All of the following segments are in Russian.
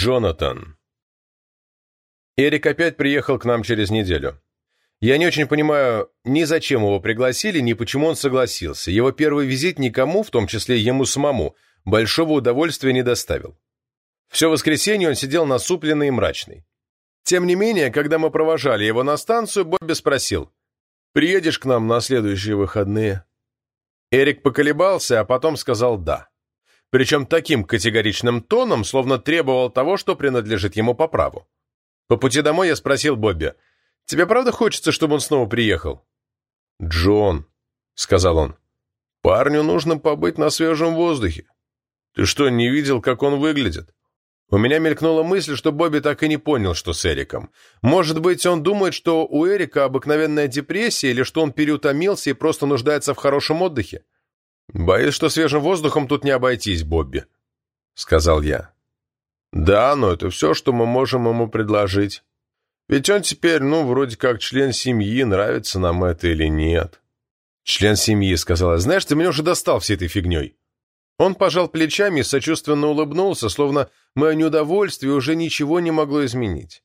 Джонатан. Эрик опять приехал к нам через неделю. Я не очень понимаю ни зачем его пригласили, ни почему он согласился. Его первый визит никому, в том числе ему самому, большого удовольствия не доставил. Все воскресенье он сидел насупленный и мрачный. Тем не менее, когда мы провожали его на станцию, Бобби спросил, «Приедешь к нам на следующие выходные?» Эрик поколебался, а потом сказал «да». Причем таким категоричным тоном, словно требовал того, что принадлежит ему по праву. По пути домой я спросил Бобби, «Тебе правда хочется, чтобы он снова приехал?» «Джон», — сказал он, — «парню нужно побыть на свежем воздухе. Ты что, не видел, как он выглядит?» У меня мелькнула мысль, что Бобби так и не понял, что с Эриком. Может быть, он думает, что у Эрика обыкновенная депрессия или что он переутомился и просто нуждается в хорошем отдыхе? «Боюсь, что свежим воздухом тут не обойтись, Бобби», — сказал я. «Да, но это все, что мы можем ему предложить. Ведь он теперь, ну, вроде как член семьи, нравится нам это или нет». «Член семьи», — сказал я. «Знаешь, ты меня уже достал всей этой фигней». Он пожал плечами и сочувственно улыбнулся, словно мое неудовольствие уже ничего не могло изменить.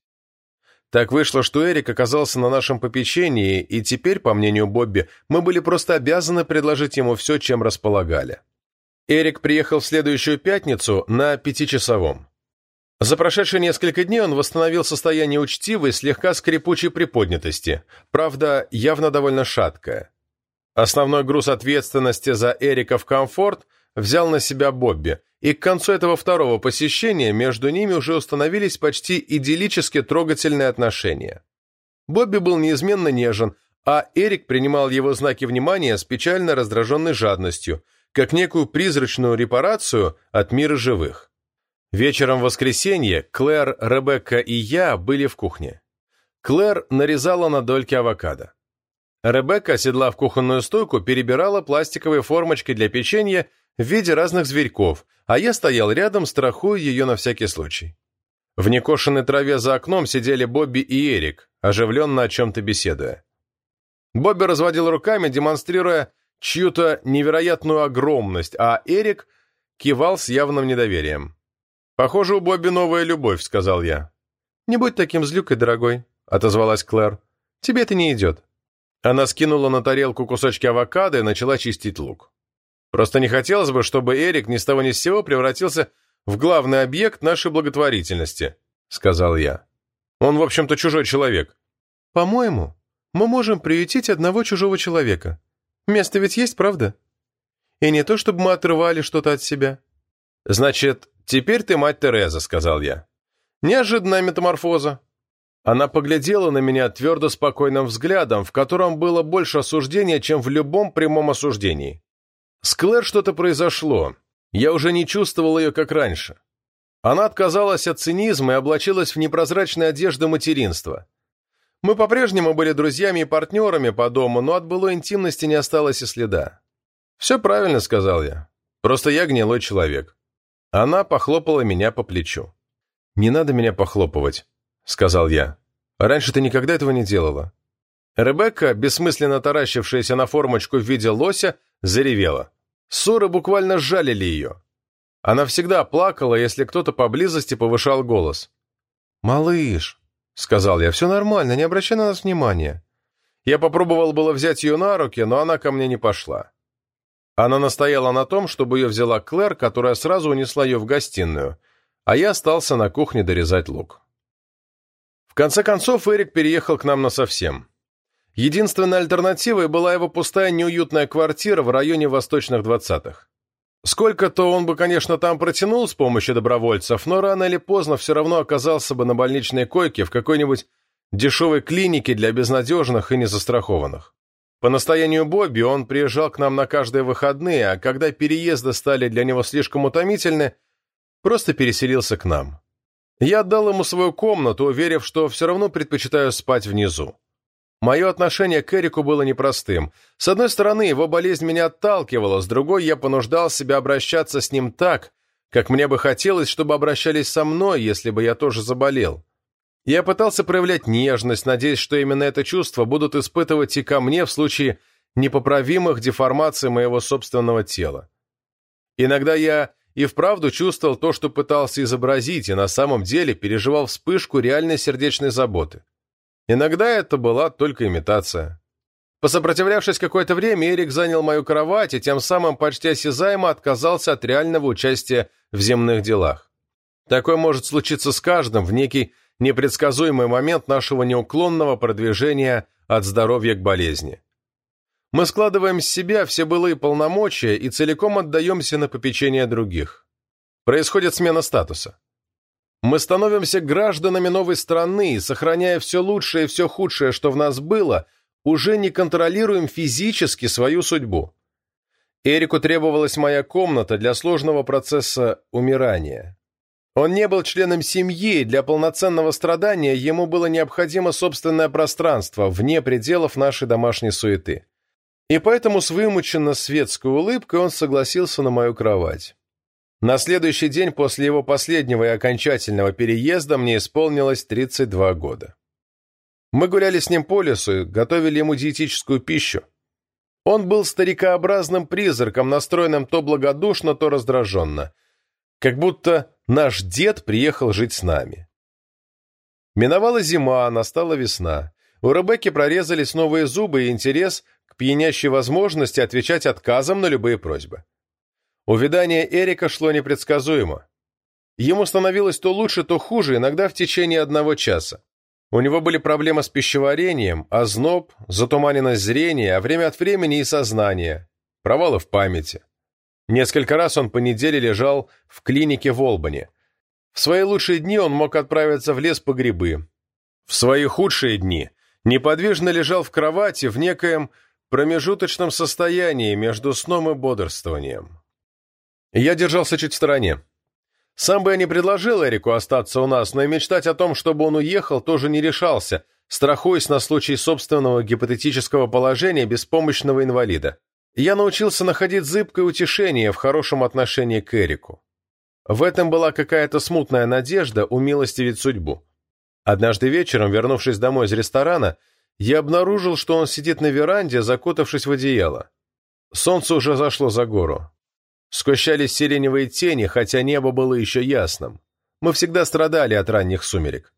Так вышло, что Эрик оказался на нашем попечении, и теперь, по мнению Бобби, мы были просто обязаны предложить ему все, чем располагали. Эрик приехал в следующую пятницу на пятичасовом. За прошедшие несколько дней он восстановил состояние учтивой, слегка скрипучей приподнятости, правда, явно довольно шаткое. Основной груз ответственности за Эрика в комфорт – взял на себя Бобби, и к концу этого второго посещения между ними уже установились почти идиллически трогательные отношения. Бобби был неизменно нежен, а Эрик принимал его знаки внимания с печально раздраженной жадностью, как некую призрачную репарацию от мира живых. Вечером в воскресенье Клэр, Ребекка и я были в кухне. Клэр нарезала на дольки авокадо. Ребекка, оседлав кухонную стойку, перебирала пластиковые формочки для печенья в виде разных зверьков, а я стоял рядом, страхуя ее на всякий случай. В некошенной траве за окном сидели Бобби и Эрик, оживленно о чем-то беседуя. Бобби разводил руками, демонстрируя чью-то невероятную огромность, а Эрик кивал с явным недоверием. «Похоже, у Бобби новая любовь», — сказал я. «Не будь таким злюкой, дорогой», — отозвалась Клэр. «Тебе это не идет». Она скинула на тарелку кусочки авокадо и начала чистить лук. Просто не хотелось бы, чтобы Эрик ни с того ни с сего превратился в главный объект нашей благотворительности», — сказал я. «Он, в общем-то, чужой человек». «По-моему, мы можем приютить одного чужого человека. Место ведь есть, правда? И не то, чтобы мы отрывали что-то от себя». «Значит, теперь ты мать Тереза», — сказал я. «Неожиданная метаморфоза». Она поглядела на меня твердо спокойным взглядом, в котором было больше осуждения, чем в любом прямом осуждении. С Клэр что-то произошло. Я уже не чувствовал ее, как раньше. Она отказалась от цинизма и облачилась в непрозрачные одежды материнства. Мы по-прежнему были друзьями и партнерами по дому, но от былой интимности не осталось и следа. «Все правильно», — сказал я. «Просто я гнилой человек». Она похлопала меня по плечу. «Не надо меня похлопывать», — сказал я. «Раньше ты никогда этого не делала». Ребекка, бессмысленно таращившаяся на формочку в виде лося, заревела. Ссоры буквально сжалили ее. Она всегда плакала, если кто-то поблизости повышал голос. «Малыш», — сказал я, — «все нормально, не обращай на нас внимания». Я попробовал было взять ее на руки, но она ко мне не пошла. Она настояла на том, чтобы ее взяла Клэр, которая сразу унесла ее в гостиную, а я остался на кухне дорезать лук. В конце концов, Эрик переехал к нам насовсем. Единственной альтернативой была его пустая неуютная квартира в районе Восточных Двадцатых. Сколько-то он бы, конечно, там протянул с помощью добровольцев, но рано или поздно все равно оказался бы на больничной койке в какой-нибудь дешевой клинике для безнадежных и незастрахованных. По настоянию Бобби он приезжал к нам на каждые выходные, а когда переезды стали для него слишком утомительны, просто переселился к нам. Я отдал ему свою комнату, уверив, что все равно предпочитаю спать внизу. Мое отношение к Эрику было непростым. С одной стороны, его болезнь меня отталкивала, с другой, я понуждал себя обращаться с ним так, как мне бы хотелось, чтобы обращались со мной, если бы я тоже заболел. Я пытался проявлять нежность, надеясь, что именно это чувство будут испытывать и ко мне в случае непоправимых деформаций моего собственного тела. Иногда я и вправду чувствовал то, что пытался изобразить, и на самом деле переживал вспышку реальной сердечной заботы. Иногда это была только имитация. Посопротивлявшись какое-то время, Эрик занял мою кровать и тем самым почти осязаемо отказался от реального участия в земных делах. Такое может случиться с каждым в некий непредсказуемый момент нашего неуклонного продвижения от здоровья к болезни. Мы складываем с себя все былые полномочия и целиком отдаемся на попечение других. Происходит смена статуса. Мы становимся гражданами новой страны и, сохраняя все лучшее и все худшее, что в нас было, уже не контролируем физически свою судьбу. Эрику требовалась моя комната для сложного процесса умирания. Он не был членом семьи, и для полноценного страдания ему было необходимо собственное пространство, вне пределов нашей домашней суеты. И поэтому с вымученно светской улыбкой он согласился на мою кровать. На следующий день после его последнего и окончательного переезда мне исполнилось 32 года. Мы гуляли с ним по лесу и готовили ему диетическую пищу. Он был старикообразным призраком, настроенным то благодушно, то раздраженно. Как будто Наш дед приехал жить с нами. Миновала зима, настала весна. У Ребекки прорезались новые зубы и интерес к пьянящей возможности отвечать отказом на любые просьбы. Увидание Эрика шло непредсказуемо. Ему становилось то лучше, то хуже, иногда в течение одного часа. У него были проблемы с пищеварением, озноб, затуманенность зрения, а время от времени и сознание, провалы в памяти. Несколько раз он по неделе лежал в клинике в Олбани. В свои лучшие дни он мог отправиться в лес по грибы. В свои худшие дни неподвижно лежал в кровати в некоем промежуточном состоянии между сном и бодрствованием. Я держался чуть в стороне. Сам бы я не предложил Эрику остаться у нас, но и мечтать о том, чтобы он уехал, тоже не решался, страхуясь на случай собственного гипотетического положения беспомощного инвалида я научился находить зыбкое утешение в хорошем отношении к Эрику. В этом была какая-то смутная надежда умилостивить судьбу. Однажды вечером, вернувшись домой из ресторана, я обнаружил, что он сидит на веранде, закутавшись в одеяло. Солнце уже зашло за гору. Скощались сиреневые тени, хотя небо было еще ясным. Мы всегда страдали от ранних сумерек.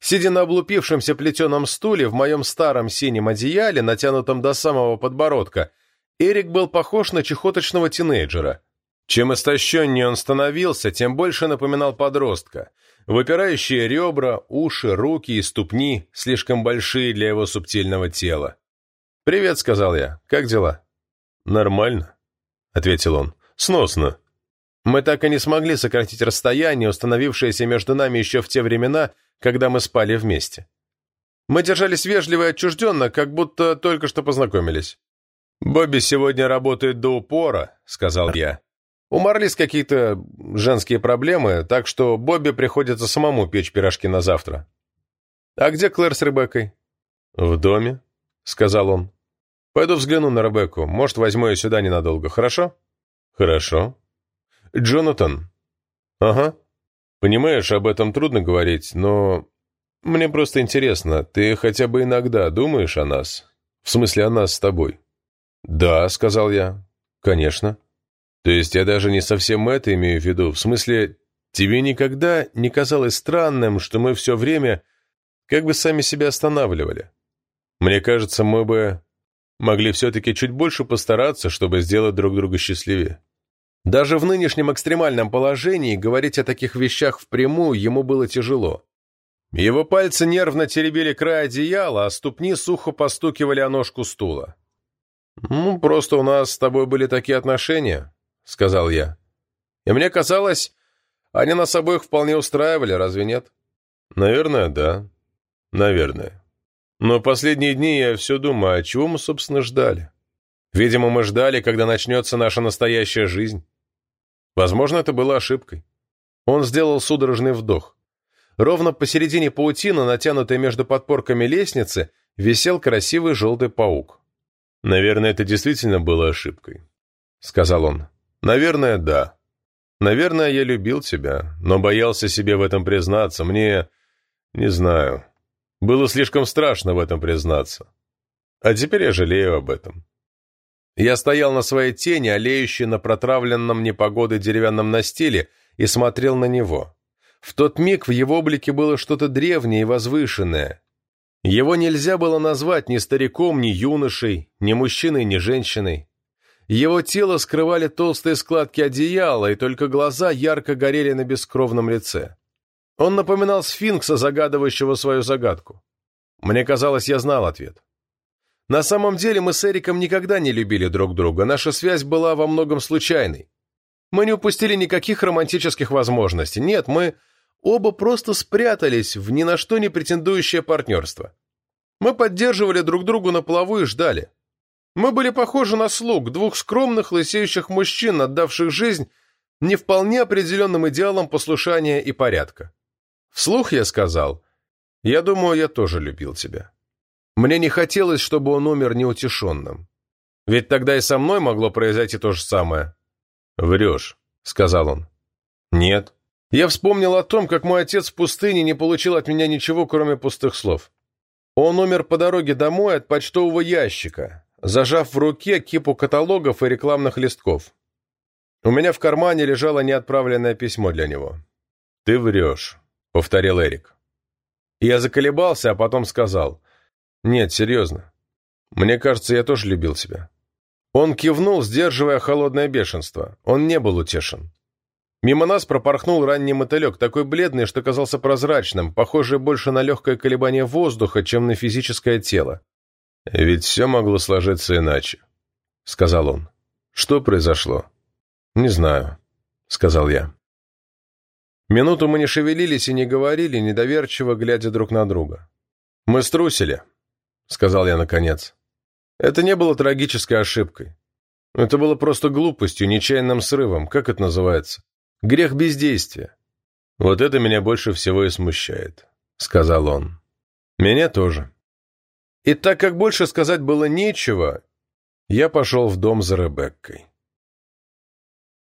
Сидя на облупившемся плетеном стуле в моем старом синем одеяле, натянутом до самого подбородка, Эрик был похож на чехоточного тинейджера. Чем истощеннее он становился, тем больше напоминал подростка. Выпирающие ребра, уши, руки и ступни, слишком большие для его субтильного тела. «Привет», — сказал я. «Как дела?» «Нормально», — ответил он. «Сносно». Мы так и не смогли сократить расстояние, установившееся между нами еще в те времена, когда мы спали вместе. Мы держались вежливо и отчужденно, как будто только что познакомились. «Бобби сегодня работает до упора», — сказал я. «У Марлис какие-то женские проблемы, так что Бобби приходится самому печь пирожки на завтра». «А где Клэр с Ребеккой?» «В доме», — сказал он. «Пойду взгляну на Ребекку. Может, возьму ее сюда ненадолго, хорошо?» «Хорошо». «Джонатан?» «Ага. Понимаешь, об этом трудно говорить, но мне просто интересно, ты хотя бы иногда думаешь о нас? В смысле, о нас с тобой?» «Да», — сказал я. «Конечно». «То есть я даже не совсем это имею в виду. В смысле, тебе никогда не казалось странным, что мы все время как бы сами себя останавливали? Мне кажется, мы бы могли все-таки чуть больше постараться, чтобы сделать друг друга счастливее». Даже в нынешнем экстремальном положении говорить о таких вещах впрямую ему было тяжело. Его пальцы нервно теребили край одеяла, а ступни сухо постукивали о ножку стула. «Ну, просто у нас с тобой были такие отношения», — сказал я. «И мне казалось, они нас обоих вполне устраивали, разве нет?» «Наверное, да. Наверное. Но последние дни я все думаю, а чего мы, собственно, ждали? Видимо, мы ждали, когда начнется наша настоящая жизнь. Возможно, это было ошибкой». Он сделал судорожный вдох. Ровно посередине паутины, натянутой между подпорками лестницы, висел красивый желтый паук. «Наверное, это действительно было ошибкой», — сказал он. «Наверное, да. Наверное, я любил тебя, но боялся себе в этом признаться. Мне... не знаю. Было слишком страшно в этом признаться. А теперь я жалею об этом». Я стоял на своей тени, олеющей на протравленном непогодой деревянном настиле, и смотрел на него. В тот миг в его облике было что-то древнее и возвышенное. Его нельзя было назвать ни стариком, ни юношей, ни мужчиной, ни женщиной. Его тело скрывали толстые складки одеяла, и только глаза ярко горели на бескровном лице. Он напоминал сфинкса, загадывающего свою загадку. Мне казалось, я знал ответ. На самом деле мы с Эриком никогда не любили друг друга, наша связь была во многом случайной. Мы не упустили никаких романтических возможностей. Нет, мы оба просто спрятались в ни на что не претендующее партнерство. Мы поддерживали друг другу на плаву и ждали. Мы были похожи на слуг, двух скромных, лысеющих мужчин, отдавших жизнь не вполне определенным идеалам послушания и порядка. Вслух я сказал, «Я думаю, я тоже любил тебя». Мне не хотелось, чтобы он умер неутешенным. Ведь тогда и со мной могло произойти то же самое. «Врешь», — сказал он. «Нет». Я вспомнил о том, как мой отец в пустыне не получил от меня ничего, кроме пустых слов. Он умер по дороге домой от почтового ящика, зажав в руке кипу каталогов и рекламных листков. У меня в кармане лежало неотправленное письмо для него. «Ты врешь», — повторил Эрик. Я заколебался, а потом сказал. «Нет, серьезно. Мне кажется, я тоже любил тебя». Он кивнул, сдерживая холодное бешенство. Он не был утешен. Мимо нас пропорхнул ранний мотылек, такой бледный, что казался прозрачным, похожий больше на легкое колебание воздуха, чем на физическое тело. «Ведь все могло сложиться иначе», — сказал он. «Что произошло?» «Не знаю», — сказал я. Минуту мы не шевелились и не говорили, недоверчиво глядя друг на друга. «Мы струсили», — сказал я наконец. Это не было трагической ошибкой. Это было просто глупостью, нечаянным срывом, как это называется? Грех бездействия. Вот это меня больше всего и смущает, сказал он. Меня тоже. И так как больше сказать было нечего, я пошел в дом за Ребеккой.